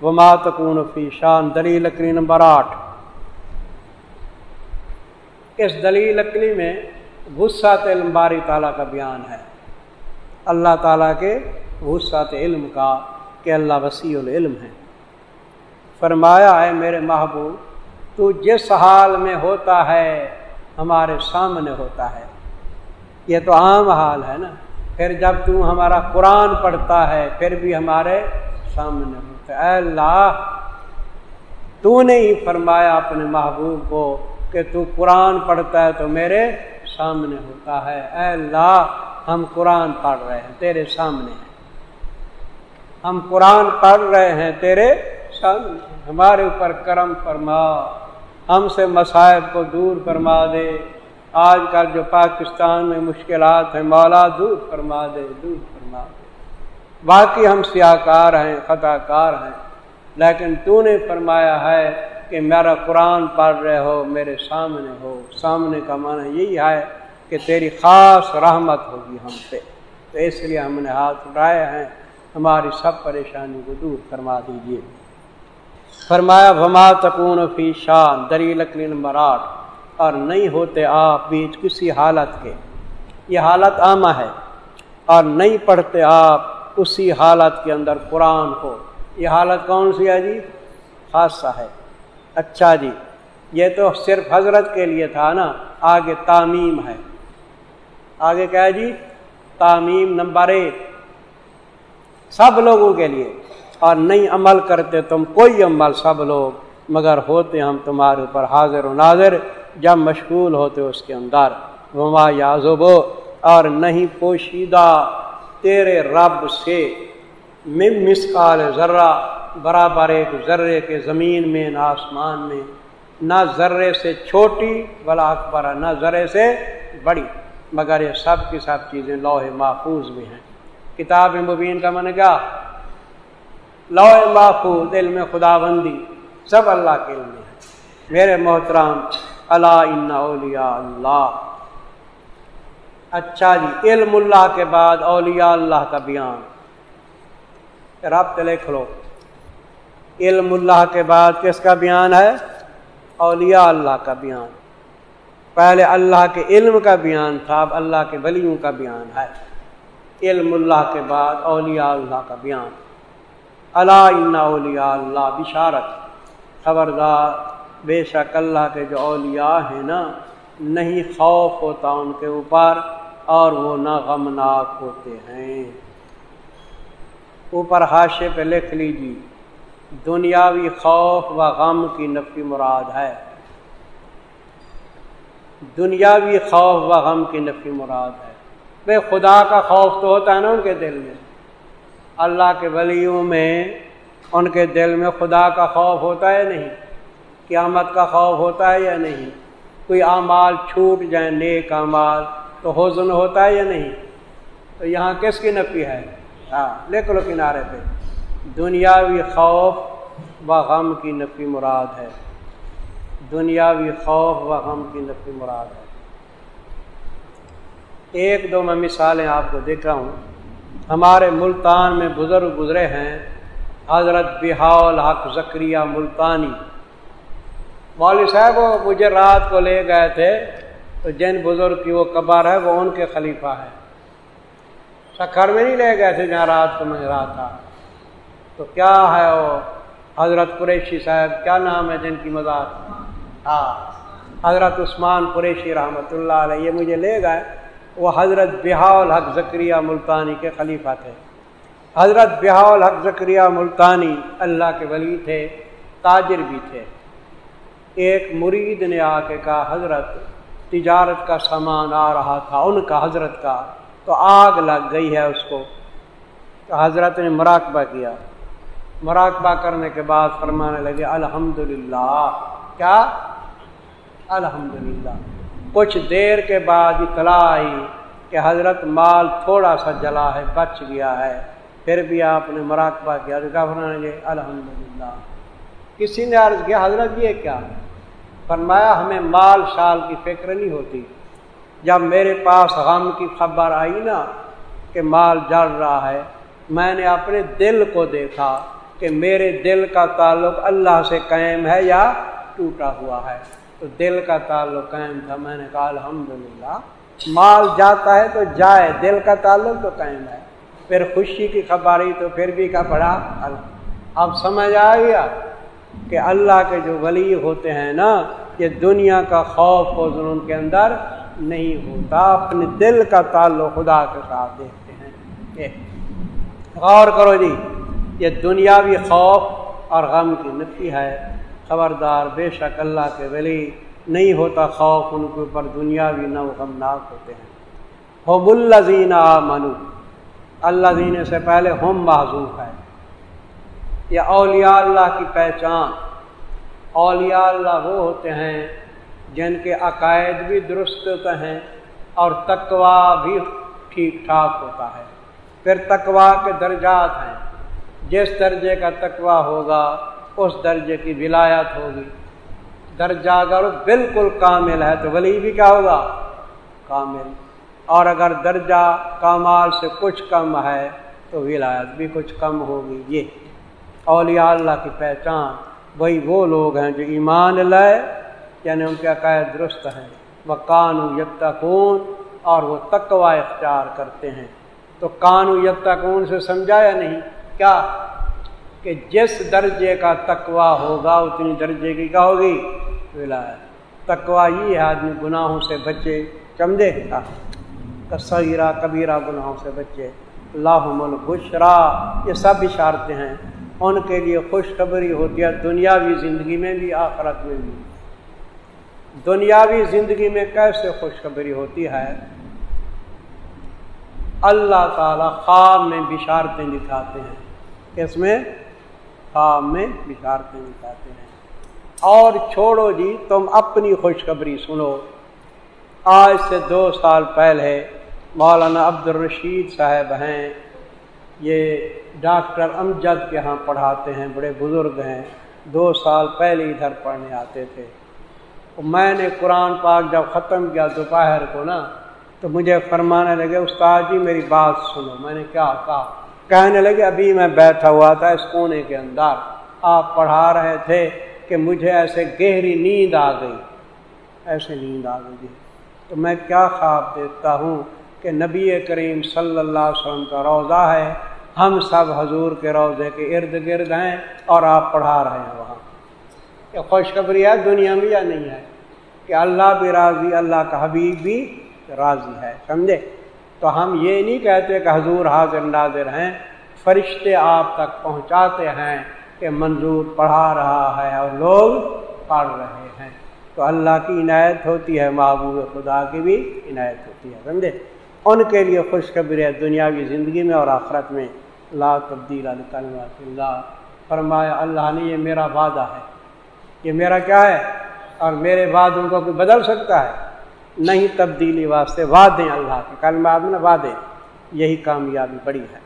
وہ ماتکون فی شان، دلیل لکڑی نمبر آٹھ۔ اس دلیل لکڑی میں غصہ علم باری تعالیٰ کا بیان ہے۔ اللہ تعالیٰ کے غصہ علم کا کہ اللہ وسیع العلم ہے۔ فرمایا ہے، میرے محبوب، تو جس حال میں ہوتا ہے ہمارے سامنے ہوتا ہے۔ یہ تو عام حال ہے نا۔ پھر جب تو ہمارا قرآن پڑھتا ہے، پھر بھی ہمارے سامنے ہوتا ہے اے اللہ، تو نے ہی فرمایا اپنے محبوب کو کہ تو قرآن پڑھتا ہے تو میرے سامنے ہوتا ہے۔ اے اللہ، ہم قرآن پڑھ رہے ہیں، تیرے سامنے ہیں۔ ہم قرآن پڑھ رہے ہیں، تیرے سامنے ہمارے اوپر کرم فرما، ہم سے مسائب کو دور فرما دے۔ آج کل جو پاکستان میں مشکلات ہیں، مولا دور فرما دے، دور فرما۔ دے باقی ہم سیاہ کار ہیں خطا کار ہیں۔ لیکن تو نے فرمایا ہے کہ میرا قرآن پڑھ رہے ہو، میرے سامنے ہو۔ سامنے کا معنی یہی ہے کہ تیری خاص رحمت ہوگی ہم پہ۔ تو اس لیے ہم نے ہاتھ اٹھائے ہیں۔ ہماری سب پریشانی کو دور فرما دیجیے فرمایا بھما تکون فی شان دری لکلی نمبر آٹھ اور نہیں ہوتے آپ بیچ کسی حالت کے۔ یہ حالت عامہ ہے۔ اور نہیں پڑھتے آپ اسی حالت کے اندر قرآن کو۔ یہ حالت کون سی ہے جی؟ خاصہ ہے۔ اچھا جی یہ تو صرف حضرت کے لیے تھا نا، آگے تعمیم ہے۔ آگے کیا ہے جی؟ تعمیم نمبر ایک۔ سب لوگوں کے لیے۔ اور نہیں عمل کرتے تم، کوئی عمل سب لوگ، مگر ہوتے ہم تمہارے اوپر حاضر و ناظر، جب مشغول ہوتے اس کے اندر۔ وما یازب اور نہیں پوشیدہ۔ تیرے رب سے من مسکال ذرہ، برابر ایک ذرے کے زمین میں، نہ آسمان میں، نہ ذرے سے چھوٹی بلا اکبر، نہ ذرے سے بڑی۔ مگر یہ سب کی سب چیزیں لوہے محفوظ بھی ہیں۔ کتاب مبین کا من کیا؟ لوہ محفوظ دل میں خدا بندی سب اللہ کے علم ہے میرے محترام اللہ اولیاء اللہ۔ اچھا جی علم اللہ کے بعد اولیاء اللہ کا بیان۔ رابطے لکھ لو علم اللہ کے بعد کس کا بیان ہے؟ اولیاء اللہ کا بیان۔ پہلے اللہ کے علم کا بیان تھا، اب اللہ کے ولیوں کا بیان ہے۔ علم اللہ کے بعد اولیاء اللہ کا بیان۔ اللہ اولیاء اللہ بشارت۔ خبردار، بے شک اللہ کے جو اولیاء ہیں نا، نہیں خوف ہوتا ان کے اوپر۔ اور وہ نہ غمناک ہوتے ہیں۔ اوپر حاشے پہ لکھ لیجیے، دنیاوی خوف و غم کی نفی مراد ہے۔ دنیاوی خوف و غم کی نفی مراد ہے۔ بے خدا کا خوف تو ہوتا ہے نا ان کے دل میں۔ اللہ کے ولیوں میں ان کے دل میں خدا کا خوف ہوتا ہے نہیں؟ قیامت کا خوف ہوتا ہے یا نہیں؟ کوئی اعمال چھوٹ جائیں، نیک اعمال۔ تو حوضن ہوتا ہے یا نہیں؟ تو یہاں کس کی نفی ہے؟ ہاں لکھ لو کنارے پہ۔ دنیاوی خوف و غم کی نفی مراد ہے۔ دنیاوی خوف و غم کی نفی مراد ہے۔ ایک دو میں مثالیں آپ کو دیکھ رہا ہوں۔ ہمارے ملتان میں بزرگ گزرے ہیں۔ حضرت بحال حق ذکریہ ملتانی۔ مولوی صاحب وہ مجھے رات کو لے گئے تھے۔ تو جن بزرگ کی وہ قبر ہے، وہ ان کے خلیفہ ہے سکھر میں نہیں لے گئے تھے جہاں رات کو رہا تھا۔ تو کیا ہے وہ حضرت قریشی صاحب؟ کیا نام ہے جن کی مزاق ہاں حضرت عثمان قریشی رحمۃ اللہ علیہ، یہ مجھے لے گئے۔ وہ حضرت بحال حق ذکریہ ملتانی کے خلیفہ تھے۔ حضرت بحال حق ذکریہ ملتانی اللہ کے ولی تھے، تاجر بھی تھے۔ ایک مرید نے آ کے کہا، حضرت تجارت کا سامان آ رہا تھا، ان کا حضرت کا، تو آگ لگ گئی ہے اس کو۔ تو حضرت نے مراقبہ کیا۔ مراقبہ کرنے کے بعد فرمانے لگے الحمد کیا؟ الحمد کچھ دیر کے بعد اطلاع آئی کہ حضرت مال تھوڑا سا جلا ہے، بچ گیا ہے۔ پھر بھی آپ نے مراقبہ کیا۔ تو کیا فرمانے لگے؟ الحمد کسی نے عرض کیا، حضرت یہ کیا؟ فرمایا، ہمیں مال شال کی فکر نہیں ہوتی۔ جب میرے پاس غم کی خبر آئی نا کہ مال جڑ رہا ہے، میں نے اپنے دل کو دیکھا کہ میرے دل کا تعلق اللہ سے قائم ہے یا ٹوٹا ہوا ہے۔ تو دل کا تعلق قائم تھا، میں نے کہا، الحمدللہ، مال جاتا ہے تو جائے، دل کا تعلق تو قائم ہے۔ پھر خوشی کی خبری تو پھر بھی کا پڑا اب سمجھ آ گیا؟ کہ اللہ کے جو ولی ہوتے ہیں نا، یہ دنیا کا خوف و ظلم کے اندر نہیں ہوتا۔ اپنے دل کا تعلق خدا کے ساتھ دیکھتے ہیں۔ غور کرو جی یہ دنیاوی خوف اور غم کی نفی ہے۔ خبردار، بے شک اللہ کے ولی نہیں ہوتا خوف ان کے اوپر، دنیاوی نہ غمناک ہوتے ہیں۔ ہوم الزین منو اللہ دین سے پہلے ہم معذوف ہے یہ اولیاء اللہ کی پہچان۔ اولیاء اللہ وہ ہوتے ہیں جن کے عقائد بھی درست ہوتے ہیں اور تقوا بھی ٹھیک ٹھاک ہوتا ہے۔ پھر تقوا کے درجات ہیں۔ جس درجے کا تقوا ہوگا، اس درجے کی ولایت ہوگی۔ درجہ اگر بالکل کامل ہے تو ولی بھی کیا ہوگا؟ کامل۔ اور اگر درجہ کامال سے کچھ کم ہے تو ولایت بھی کچھ کم ہوگی۔ یہ۔ اولیاء اللہ کی پہچان، وہی وہ لوگ ہیں جو ایمان لائے یعنی ان کے عقائد درست ہیں۔ وہ کانو یتکون اور وہ تقوا اختیار کرتے ہیں۔ تو کانو یتکون سے سمجھا یا نہیں، کیا کہ جس درجے کا تقوا ہوگا، اتنی درجے کی کیا ہوگی؟ ولایت۔ تقوا یہ ہے، آدمی گناہوں سے بچے چمدے ہاں۔ کثیرہ، کبیرہ گناہوں سے بچے۔ اللہ البشرا، یہ سب اشارتے ہیں۔ ان کے لیے خوشخبری ہوتی ہے، دنیاوی زندگی میں بھی، آخرت میں بھی۔ دنیاوی زندگی میں کیسے خوشخبری ہوتی ہے؟ اللہ تعالی خواب میں بشارتیں دکھاتے ہیں۔ اس میں؟ خواب میں بشارتیں دکھاتے ہیں۔ اور چھوڑو جی تم اپنی خوشخبری سنو۔ آج سے دو سال پہلے مولانا عبد الرشید صاحب ہیں۔ یہ ڈاکٹر امجد کے ہاں پڑھاتے ہیں، بڑے بزرگ ہیں۔ دو سال پہلے ادھر پڑھنے آتے تھے۔ میں نے قرآن پاک جب ختم کیا دوپہر کو نا، تو مجھے فرمانے لگے، استاد جی میری بات سنو۔ میں نے کیا کہا؟ کہنے لگے، ابھی میں بیٹھا ہوا تھا اس کونے کے اندر۔ آپ پڑھا رہے تھے کہ مجھے ایسے گہری نیند آ گئی۔ ایسے نیند آ گئی۔ تو میں کیا خواب دیکھتا ہوں؟ کہ نبی کریم صلی اللہ علیہ وسلم کا روزہ ہے، ہم سب حضور کے روزے کے ارد گرد ہیں اور آپ پڑھا رہے ہیں وہاں۔ کہ خوشخبری ہے، دنیا میں یا نہیں ہے؟ کہ اللہ بھی راضی، اللہ کا حبیب بھی راضی ہے، سمجھے؟ تو ہم یہ نہیں کہتے کہ حضور حاضر ناظر ہیں، فرشتے آپ تک پہنچاتے ہیں کہ منظور پڑھا رہا ہے اور لوگ پڑھ رہے ہیں۔ تو اللہ کی عنایت ہوتی ہے، محبوب خدا کی بھی عنایت ہوتی ہے، سمجھے؟ ان کے لیے خوشخبری ہے دنیاوی زندگی میں اور آخرت میں۔ لا تبدیل اللہ۔ فرمایا، اللہ نے یہ میرا وعدہ ہے۔ یہ میرا کیا ہے؟ اور میرے وعدوں کو کوئی بدل سکتا ہے؟ نہیں، تبدیلی واسطے وعدے اللہ کے۔ کل میں نے وعدے یہی کامیابی بڑی ہے۔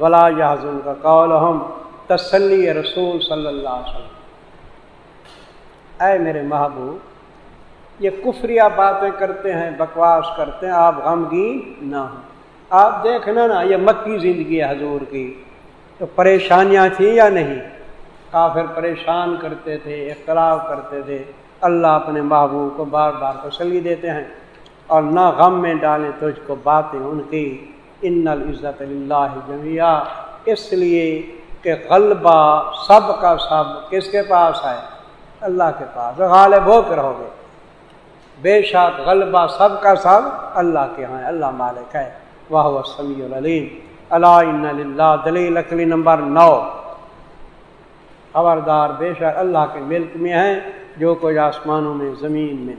ولا حضم کا قول ہم تسلی رسول صلی اللہ علیہ وسلم۔ اے میرے محبوب یہ کفریہ باتیں کرتے ہیں، بکواس کرتے ہیں، آپ غمگین نہ ہوں۔ آپ دیکھنا نا، یہ مکی زندگی ہے حضور کی۔ تو پریشانیاں تھیں یا نہیں؟ کافر پریشان کرتے تھے، اختلاف کرتے تھے۔ اللہ اپنے محبوب کو بار بار تسلی دیتے ہیں اور نہ غم میں ڈالیں تجھ کو باتیں ان کی۔ ان العزت اللہ جمعہ اس لیے کہ غلبہ سب کا سب کس کے پاس ہے؟ اللہ کے پاس۔ غالب ہو کے رہو گے۔ بے شک غلبہ سب کا سب اللہ کے ہاں اللہ مالک ہے۔ واہ سمیع العلیم۔ اللہ دلیل اکلی نمبر نو۔ خبردار، بے شک اللہ کے ملک میں ہیں جو کچھ آسمانوں میں، زمین میں۔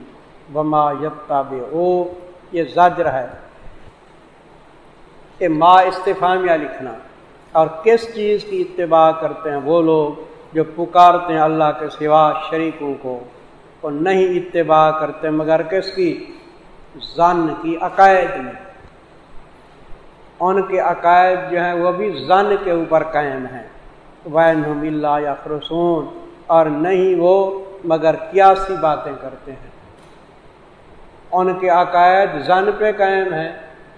وما یبتا بے او یہ زجر ہے۔ کہ ما استفامیہ لکھنا۔ اور کس چیز کی اتباع کرتے ہیں وہ لوگ جو پکارتے ہیں اللہ کے سوا شریکوں کو؟ اور نہیں اتباع کرتے مگر کس کی؟ زن کی عقائد میں۔ ان کے عقائد جو ہیں وہ بھی زن کے اوپر قائم ہیں۔ وین اللہ یا خرسون اور نہیں وہ مگر کیاسی باتیں کرتے ہیں۔ ان کے عقائد زن پہ قائم ہیں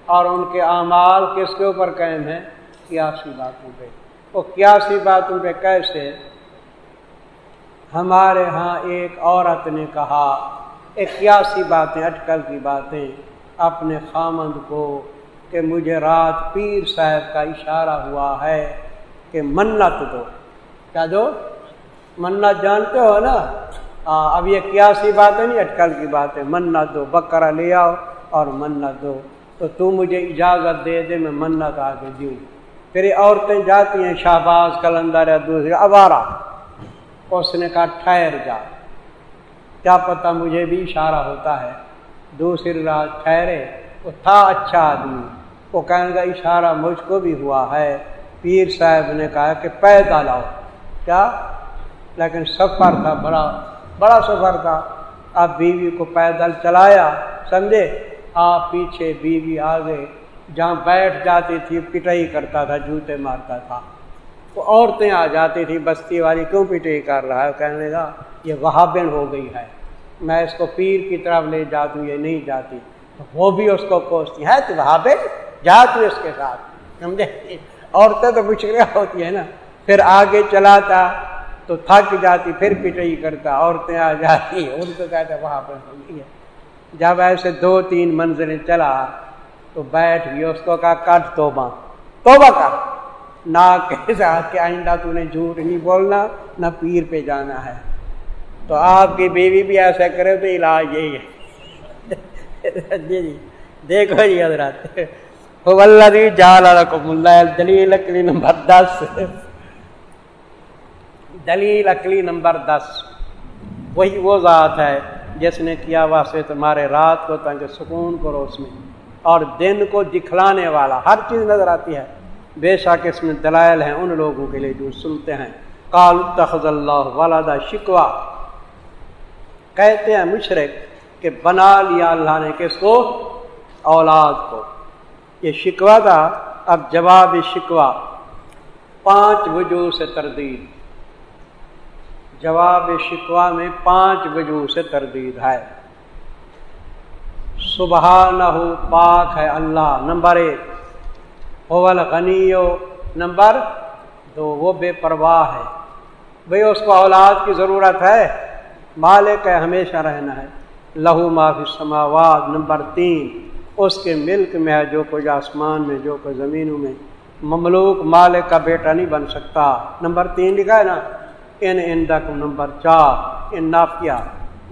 اور ان کے اعمال کس کے اوپر قائم ہیں؟ کیاسی باتوں پہ۔ وہ کیا سی باتوں پہ کیسے؟ ہمارے ہاں ایک عورت نے کہا اکیاسی باتیں، اٹکل کی باتیں اپنے خامند کو کہ مجھے رات پیر صاحب کا اشارہ ہوا ہے کہ منت دو۔ کیا دو؟ منت جانتے ہو نا؟ اب یہ کیاسی باتیں نہیں، اٹکل کی باتیں۔ منت دو بکرا لے آؤ اور منت دو۔ تو تو مجھے اجازت دے دے، میں منت آ کے دوں پھر عورتیں جاتی ہیں شہباز، کلندر یا دوسرے اس نے کہا ٹھہر جا۔ کیا پتہ مجھے بھی اشارہ ہوتا ہے۔ دوسری رات ٹھہرے، وہ تھا اچھا آدمی۔ وہ کہنے کا اشارہ مجھ کو بھی ہوا ہے۔ پیر صاحب نے کہا کہ پیدا لاؤ۔ کیا؟ لیکن سفر تھا، بڑا بڑا سفر تھا۔ اب بیوی کو پیدل چلایا، سمجھے؟ آپ پیچھے بیوی آگے۔ جہاں بیٹھ جاتی تھی، پٹائی کرتا تھا، جوتے مارتا تھا۔ وہ عورتیں آ جاتی تھی بستی والی کیوں پٹائی کر رہا ہے؟ کہنے کا یہ وہابن ہو گئی ہے، میں اس کو پیر کی طرف لے جاتی ہوں، یہ نہیں جاتی۔ تو وہ بھی اس کو کوستی، ہے تو وہابن؟ جا تو اس کے ساتھ۔ سمجھے؟ عورتیں تو مشکل ہوتی ہے نا۔ پھر آگے چلاتا، تو تھک جاتی، پھر پٹائی کرتا، عورتیں آ جاتی، ان کو کہتے وہاں پر جب ایسے دو تین منزلیں چلا، تو بیٹھ گئی، اس کو کہا، کٹ توبہ۔ توبہ کر۔ نہ کے ساتھ کہ آئندہ تو نے جھوٹ نہیں بولنا، نہ پیر پہ جانا ہے۔ تو آپ کی بیوی بھی ایسا کرے تو علاج یہی ہے۔ جی جی دیکھو جی حضرات۔ جال دلیل اکلی نمبر دس۔ دلیل اکلی نمبر دس۔ وہی وہ ذات ہے جس نے کیا واسطے تمہارے رات کو تاکہ سکون کرو اس میں۔ اور دن کو دکھلانے والا، ہر چیز نظر آتی ہے۔ بے شک اس میں دلائل ہیں ان لوگوں کے لیے جو سنتے ہیں۔ کال تخذ اللہ والدہ شکوا۔ کہتے ہیں مشرق کہ بنا لیا اللہ نے کس کو؟ اولاد کو۔ یہ شکوا تھا، اب جواب شکوا پانچ وجوہ سے تردید۔ جواب شکوا میں پانچ وجوہ سے تردید ہے۔ صبح نہ ہو پاک ہے اللہ، نمبر ایک۔ اول غنی نمبر دو وہ بے پرواہ ہے۔ بھئی اس کو اولاد کی ضرورت ہے، مالک ہے، ہمیشہ رہنا ہے۔ لہو معافی سماواد نمبر تین۔ اس کے ملک میں ہے، جو کچھ آسمان میں، جو کچھ زمینوں میں۔ مملوک مالک کا بیٹا نہیں بن سکتا۔ نمبر تین لکھا ہے نا، ان اندک نمبر چار۔ ان نافیہ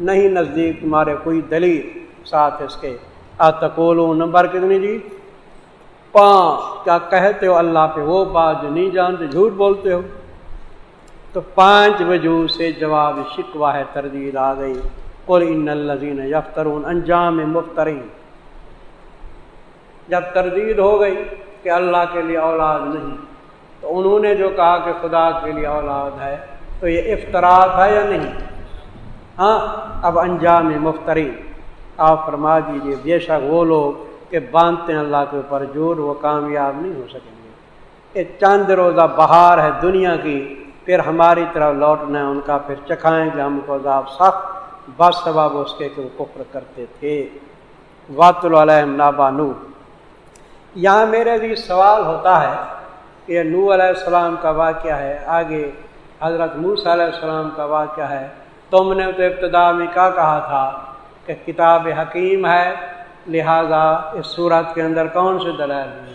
نہیں نزدیک تمہارے کوئی دلیل۔ ساتھ اس کے۔ آتکولو نمبر کتنی جی؟ پانچ کیا کہتے ہو اللہ پہ؟ وہ بات جو نہیں جانتے، جھوٹ بولتے ہو۔ تو پانچ وجوہ سے جواب شکوا ہے، تردید آ گئی۔ قل ان الزین یفترون انجام مفترین جب تردید ہو گئی کہ اللہ کے لیے اولاد نہیں، تو انہوں نے جو کہا کہ خدا کے لیے اولاد ہے، تو یہ افطرات ہے یا نہیں؟ ہاں اب انجام مفتری آپ فرما دیجیے بے شک وہ لوگ کہ باندھتے ہیں اللہ کے اوپر جور وہ کامیاب نہیں ہو سکیں گے۔ یہ چاند روزہ بہار ہے دنیا کی، پھر ہماری طرف لوٹنا ہے، ان کا پھر چکھائیں گے۔ ہم کو عذاب سخت، بس سباب اس کے کہ وہ کفر کرتے تھے۔ وات العلم نابانو یہاں میرے بھی سوال ہوتا ہے کہ نو علیہ السلام کا واقعہ ہے۔ آگے حضرت موس علیہ السلام کا واقعہ ہے۔ تم نے تو ابتدا میں کیا کہا تھا کہ کتاب حکیم ہے لہذا اس صورت کے اندر کون سے دلائل ہوئے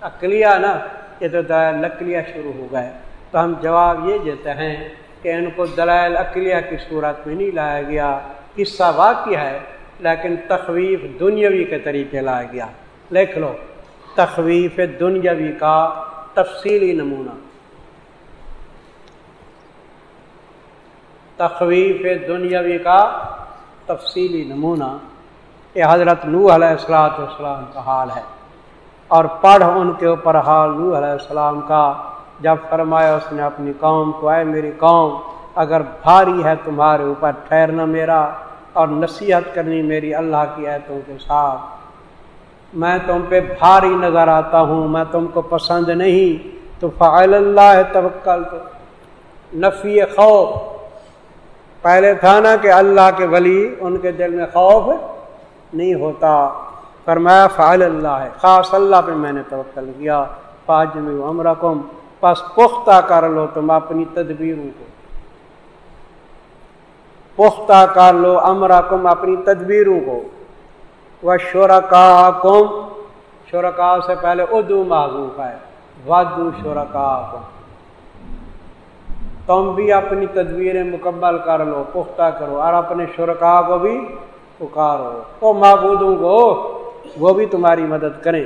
اکلیا نا، یہ تو دلائل لکلیاں شروع ہو گئے۔ تو ہم جواب یہ دیتے ہیں کہ ان کو دلائل اکلیہ کی صورت میں نہیں لایا گیا۔ قصہ واقعہ ہے، لیکن تخویف دنیاوی کے طریقے لایا گیا۔ لکھ لو۔ تخویف دنیاوی کا تفصیلی نمونہ۔ تخویف دنیاوی کا تفصیلی نمونہ۔ یہ حضرت نو علیہ السلاۃ والسلام کا حال ہے۔ اور پڑھ ان کے اوپر حال نو علیہ السلام کا، جب فرمایا اس نے اپنی قوم کو، اے میری قوم، اگر بھاری ہے تمہارے اوپر ٹھہرنا میرا، اور نصیحت کرنی میری اللہ کی ایتوں کے ساتھ۔ میں تم پہ بھاری نظر آتا ہوں، میں تم کو پسند نہیں۔ تو فعل اللہ توکل تو نفی خوف۔ پہلے تھا نا کہ اللہ کے ولی ان کے دل میں خوف نہیں ہوتا۔ فرمایا، فعل اللہ ہے۔ خاص اللہ پہ میں نے توکل کیا۔ فاجم عمرکم پس پختہ کر لو تم اپنی تدبیروں کو۔ پختہ کر لو امرا اپنی تدبیروں کو۔ وہ شرکا کم شرکا سے پہلے ادو معذوف ہے۔ وادو شرکا کم تم بھی اپنی تدبیریں مکمل کر لو، پختہ کرو۔ اور اپنے شرکا کو بھی پکارو۔ تو معبودوں کو، وہ بھی تمہاری مدد کریں۔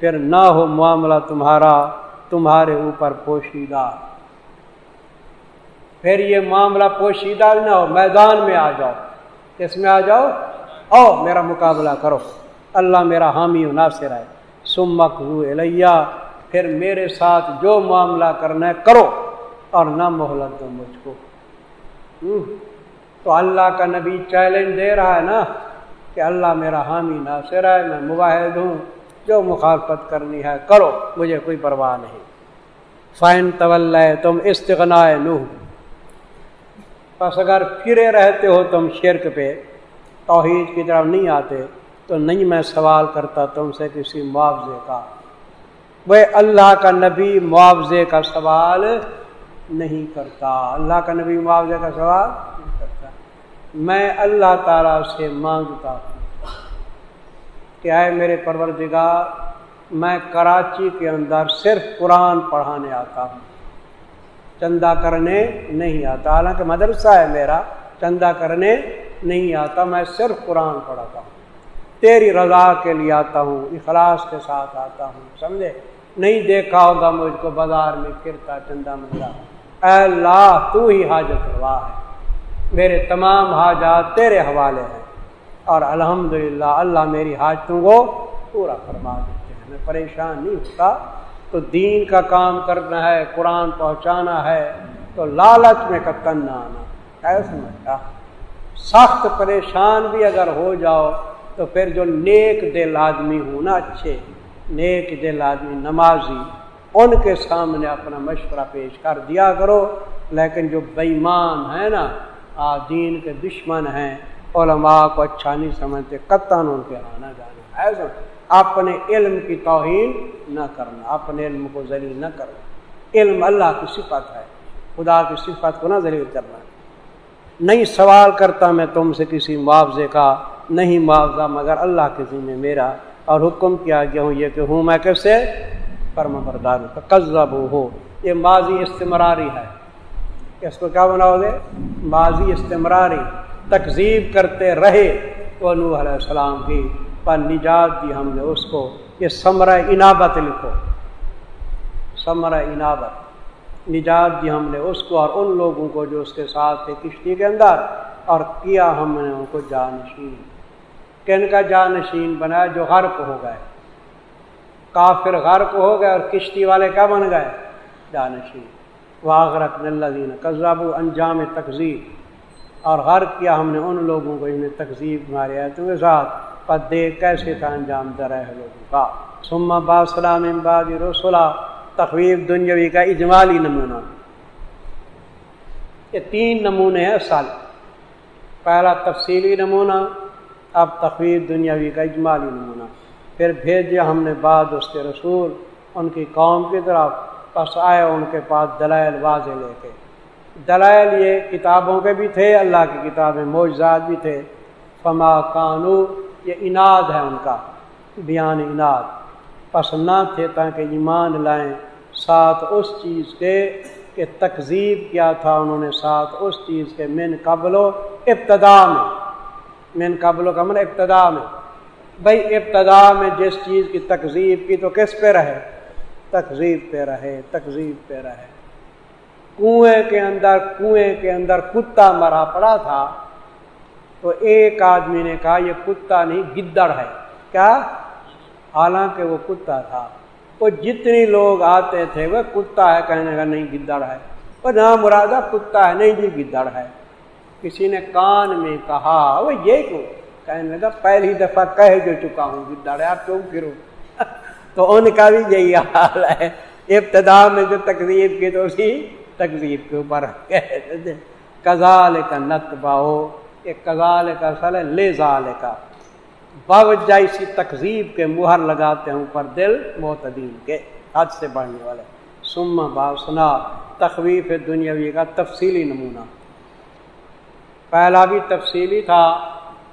پھر نہ ہو معاملہ تمہارا، تمہارے اوپر پوشیدہ۔ پھر یہ معاملہ پوشیدہ نہ ہو، میدان میں آ جاؤ۔ اس میں آ جاؤ؟ او میرا مقابلہ کرو۔ اللہ میرا حامی و ناصر ہے۔ سمک الیہ پھر میرے ساتھ جو معاملہ کرنا ہے، کرو۔ اور نہ محلت دو مجھ کو۔ تو اللہ کا نبی چیلنج دے رہا ہے نا کہ اللہ میرا حامی ناصر ہے، میں مباحد ہوں۔ جو مخالفت کرنی ہے کرو، مجھے کوئی پرواہ نہیں۔ فائن طول تم استغنا نوح۔ بس اگر پھرے رہتے ہو تم شرک پہ، توحید کی طرف نہیں آتے، تو نہیں میں سوال کرتا تم سے کسی معاوضے کا۔ وہ اللہ کا نبی معاوضے کا سوال نہیں کرتا۔ اللہ کا نبی معاوضے کا سوال میں اللہ تعالیٰ سے مانگتا ہوں۔ کہ آئے میرے پروردگار، میں کراچی کے اندر صرف قرآن پڑھانے آتا ہوں۔ چندہ کرنے نہیں آتا۔ حالانکہ مدرسہ ہے میرا، چندہ کرنے نہیں آتا۔ میں صرف قرآن پڑھاتا ہوں۔ تیری رضا کے لیے آتا ہوں، اخلاص کے ساتھ آتا ہوں۔ سمجھے؟ نہیں دیکھا ہوگا مجھ کو بازار میں پھرتا چندہ ملا اے اللہ، تو ہی حاجت روا ہے۔ میرے تمام حاجات تیرے حوالے ہیں۔ اور الحمدللہ اللہ میری حاجتوں کو پورا فرما دیتے ہیں۔ میں پریشان نہیں ہوتا۔ تو دین کا کام کرنا ہے، قرآن پہنچانا ہے، تو لالچ میں کتن نہ آنا۔ ایسا سخت پریشان بھی اگر ہو جاؤ، تو پھر جو نیک دل آدمی ہوں نا، اچھے، نیک دل آدمی، نمازی، ان کے سامنے اپنا مشورہ پیش کر دیا کرو۔ لیکن جو بےمان ہے نا دین کے دشمن ہیں، علماء کو اچھا نہیں سمجھتے قطن ان کے ہاں آنا جانا۔ ایسا اپنے علم کی توہین نہ کرنا، اپنے علم کو ذلیل نہ کرنا۔ علم اللہ کی صفت ہے، خدا کی صفت کو نہ ذلیل کرنا۔ نہیں سوال کرتا میں تم سے کسی معاوضے کا، نہیں معاوضہ مگر اللہ کے ذمہ میرا۔ اور حکم کیا گیا ہوں یہ کہ ہوں میں کیسے فرم بردار قزب ہو یہ ماضی استمراری ہے۔ اس کو کیا بناؤ گے ماضی استمراری تقزیب کرتے رہے۔ تو نوح علیہ السلام کی پر نجات دی جی ہم نے اس کو یہ ثمرہ انابت لکھو۔ ثمرہ انابت۔ نجات دی ہم نے اس کو اور ان لوگوں کو جو اس کے ساتھ تھے، کشتی کے اندر اور کیا ہم نے ان کو جانشین۔ کن کا جانشین بنایا جو غرق ہو گئے۔ کافر غرق ہو گئے اور کشتی والے کیا بن گئے؟ جانشین۔ واغرت نلین قزاب انجام تقزیب اور غرق کیا ہم نے ان لوگوں کو انہیں تقزیب مارے آیتوں کے ساتھ پر دیکھ کیسے تھا انجام در ہے لوگوں کا۔ سما باسلام امباد رسولہ تخویف دنیاوی کا اجمالی نمونہ۔ یہ تین نمونے ہیں اصل۔ پہلا تفصیلی نمونہ، اب تخویف دنیاوی کا اجمالی نمونہ۔ پھر بھیجا ہم نے بعد اس کے رسول، ان کی قوم کی طرف۔ پس آئے ان کے پاس دلائل واضح لے کے۔ دلائل یہ کتابوں کے بھی تھے، اللہ کی کتابیں معجزات بھی تھے۔ فما کانو، یہ اناد ہے ان کا، بیان اناد۔ پس نہ تھے تاکہ ایمان لائیں۔ ساتھ اس چیز کے کہ تقزیب کیا تھا انہوں نے، ساتھ اس چیز کے من قبل و ابتدا میں۔ من قبل و کا من ابتدا میں۔ بھائی ابتدا میں جس چیز کی تقزیب کی تو کس پہ رہے؟ تقزیب پہ رہے، تقزیب پہ رہے۔ کنویں کے اندر، کنویں کے اندر کتا مرا پڑا تھا۔ تو ایک آدمی نے کہا، یہ کتا نہیں، گدڑ ہے۔ کیا؟ حالانکہ وہ کتا تھا۔ وہ جتنی لوگ آتے تھے، وہ کتا ہے، کہنے کا نہیں، گدڑ ہے۔ وہ نہ مرادہ کتا ہے، نہیں جی گدڑ ہے۔ کسی نے کان میں کہا، وہ یہ کیوں؟ کہنے لگا، پہلی دفعہ کہہ جو چکا ہوں، گدڑ ہے آپ کیوں پھرو۔ تو ان کا بھی یہی حال ہے۔ ابتدا میں جو تقریب کی تو اسی تقزیب کے اوپر کزال کا نت باہو یہ کزال کا سل لے زال کا باوجہ اسی تقزیب کے مہر لگاتے ہیں اوپر دل معتدین کے، حد سے بڑھنے والے۔ سما باسنا، تخویف دنیاوی کا تفصیلی نمونہ۔ پہلا بھی تفصیلی تھا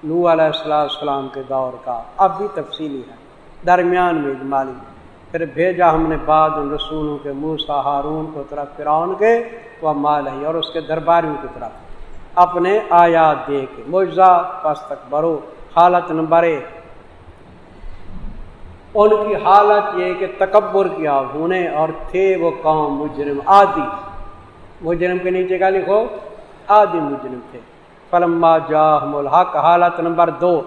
نو علیہ السلام السلام کے دور کا، اب بھی تفصیلی ہے۔ درمیان میں اجمالی پھر بھیجا ہم نے بعد ان رسولوں کے موسا ہارون کو طرف، فرعون کے وہ مال ہی اور اس کے درباریوں کی طرف۔ اپنے آیات دے کے معجزہ پس تک برو حالت نمبر ایک۔ ان کی حالت یہ کہ تکبر کیا ہونے اور تھے وہ قوم مجرم آدی مجرم کے نیچے کا لکھو؟ آدی مجرم تھے۔ فلما جاہم الحق، حالت نمبر دو۔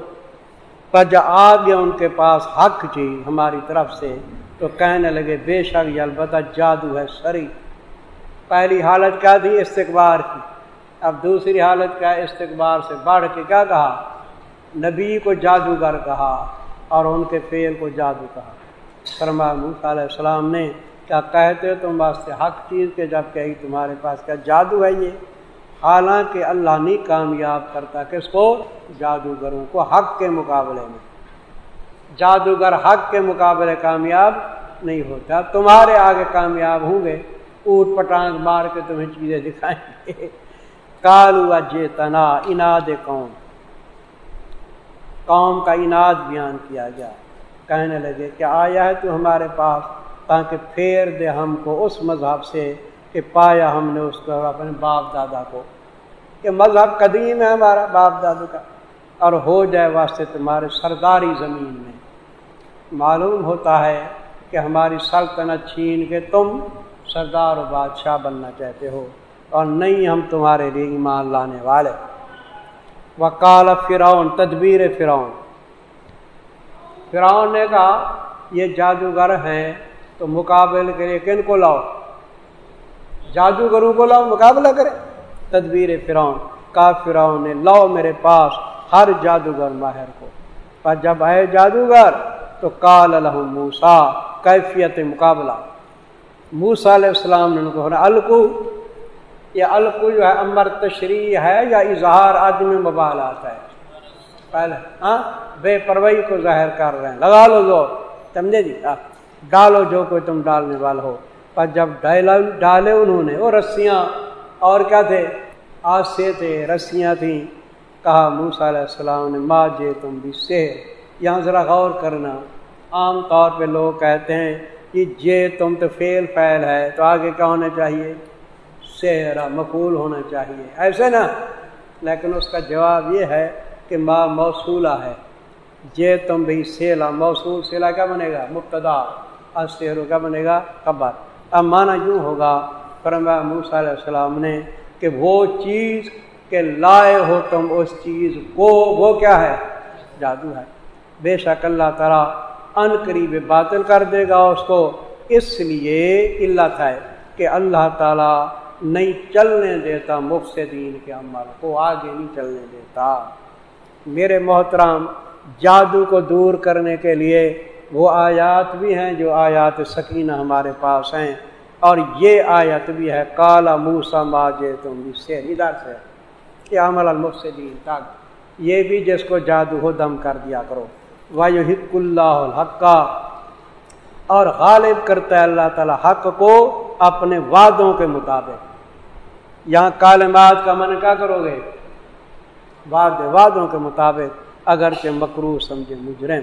جب آ گیا ان کے پاس حق جی ہماری طرف سے، تو کہنے لگے، بے شک یہ البتہ جادو ہے، سری۔ پہلی حالت کیا تھی؟ استقبار کی۔ اب دوسری حالت کیا؟ استقبار سے بڑھ کے کیا کہا؟ نبی کو جادوگر کہا اور ان کے فیل کو جادو کہا۔ فرما موسیٰ علیہ السلام نے، کیا کہتے تم واسطے حق چیز کے؟ جب کہی، تمہارے پاس کیا جادو ہے یہ؟ حالانکہ اللہ نہیں کامیاب کرتا کس کو جادوگروں کو حق کے مقابلے میں۔ جادوگر حق کے مقابلے کامیاب نہیں ہوتا۔ تمہارے آگے کامیاب ہوں گے۔ اوٹ پٹانگ مار کے تمہیں چیزیں دکھائیں گے۔ کالو اجے تنا اناد قوم۔ قوم کا اناد بیان کیا گیا۔ کہنے لگے کہ آیا ہے تو ہمارے پاس تاکہ پھیر دے ہم کو اس مذہب سے۔ کہ پایا ہم نے اس کو اپنے باپ دادا کو، کہ مذہب قدیم ہے ہمارا باپ دادا کا، اور ہو جائے واسطے تمہارے سرداری زمین میں۔ معلوم ہوتا ہے کہ ہماری سلطنت چھین کے تم سردار و بادشاہ بننا چاہتے ہو، اور نہیں ہم تمہارے لیے ایمان لانے والے۔ وکال فرعون، تدبیر فرعون۔ فرعون نے کہا، یہ جادوگر ہیں تو مقابل کے لیے کن کو لاؤ؟ جادوگروں کو لاؤ، مقابلہ کرے تدبیر فرعون کا فرعون نے لاؤ میرے پاس ہر جادوگر ماہر کو۔ پر جب آئے جادوگر تو کال الحم موسا کیفیت مقابلہ۔ موسا علیہ السلام نے ان کو الکو یہ الکو جو ہے، امر تشریح ہے یا اظہار آدمی مبالات ہے؟ پہلے ہاں بے پروئی کو ظاہر کر رہے ہیں۔ لگا لو جو سمجھے جی ہاں ڈالو جو کوئی تم ڈالنے والا ہو۔ پر جب ڈالے انہوں نے، وہ رسیاں، اور کیا تھے؟ آج سے تھے، رسیاں تھیں۔ کہا موسا علیہ السلام نے ماں جے تم بھی سے یہاں ذرا غور کرنا۔ عام طور پہ لوگ کہتے ہیں کہ جے تم تو فیل فیل ہے، تو آگے کیا ہونا چاہیے؟ سہرا مقول ہونا چاہیے۔ ایسے نا، لیکن اس کا جواب یہ ہے کہ ماں موصولہ ہے۔ جے تم بھی سیلا موصول سیلا کیا بنے گا؟ مبتدا۔ اور شہروں کا بنے گا؟ قبر۔ اب مانا یوں ہوگا فرما موسیٰ علیہ السلام نے کہ وہ چیز کہ لائے ہو تم، اس چیز کو، وہ کیا ہے؟ جادو ہے۔ بے شک اللہ تعالیٰ ان قریب باطل کر دے گا اس کو۔ اس لیے علت ہے کہ اللہ تعالیٰ نہیں چلنے دیتا مفسدین کے عمل کو، آگے نہیں چلنے دیتا۔ میرے محترام جادو کو دور کرنے کے لیے وہ آیات بھی ہیں جو آیات سکینہ ہمارے پاس ہیں اور یہ آیت بھی ہے کالا موسا ماجے تم سے ادھر سے کہ عمل المفسدین تک یہ بھی جس کو جادو ہو دم کر دیا کرو۔ وایو حق اللہ الحق۔ اور غالب کرتا ہے اللہ تعالیٰ حق کو اپنے وعدوں کے مطابق۔ یہاں کالمات کا من کیا کرو گے؟ وعد وعدوں کے مطابق، اگرچہ مکرو سمجھے مجرم۔